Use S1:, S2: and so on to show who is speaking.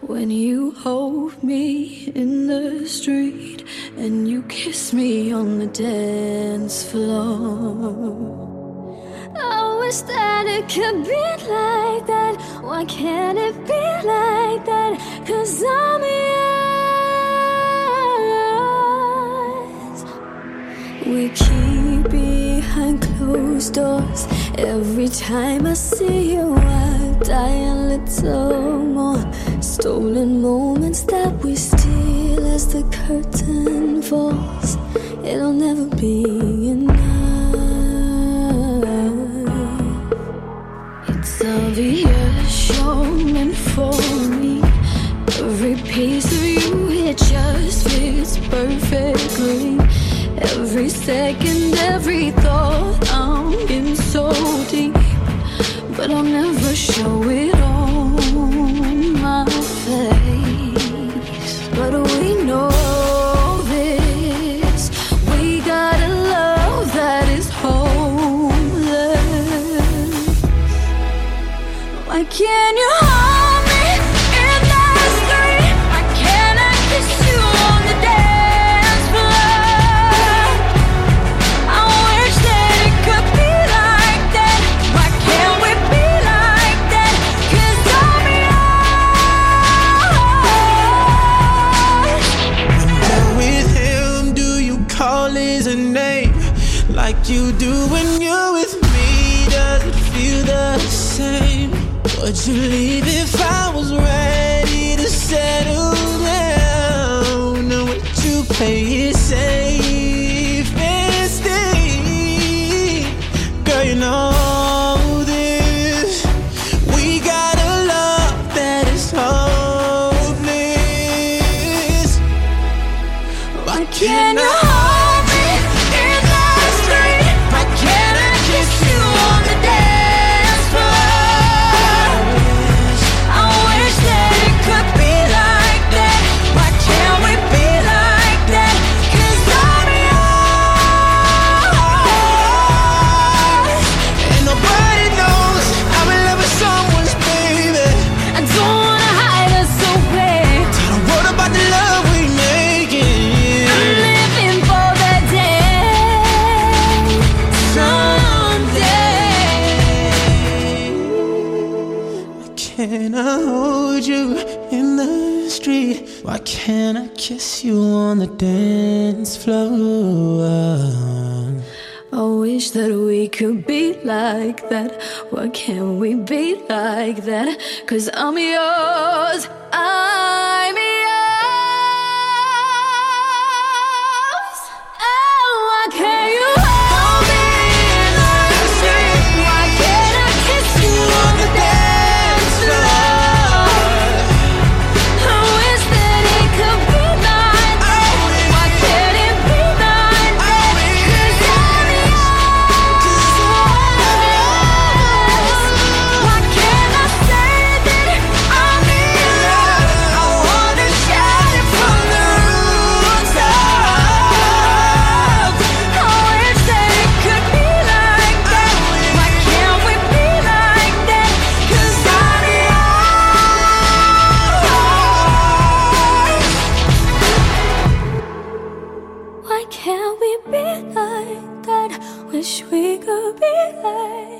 S1: When you hold me in the street and you kiss me on the dance floor. I wish that it could be like that. Why can't it be like that? Cause I'm yours. We keep behind closed doors. Every time I see you, I die a little. Stolen moments that we steal as the curtain falls. It'll never be enough. It's obvious you're meant for me. Every piece of you, it just fits perfectly. Every second, every thought, I'm in so deep. But I'll never show it you
S2: do when you're with me? Does it feel the same? Would you leave if I was ready to settle down? Or would you play it safe
S1: in the street? Why can't I kiss you on the dance floor? I wish that we could be like that. Why can't we be like that? Cause I'm yours.
S2: I'm
S1: like that. Wish we could be like.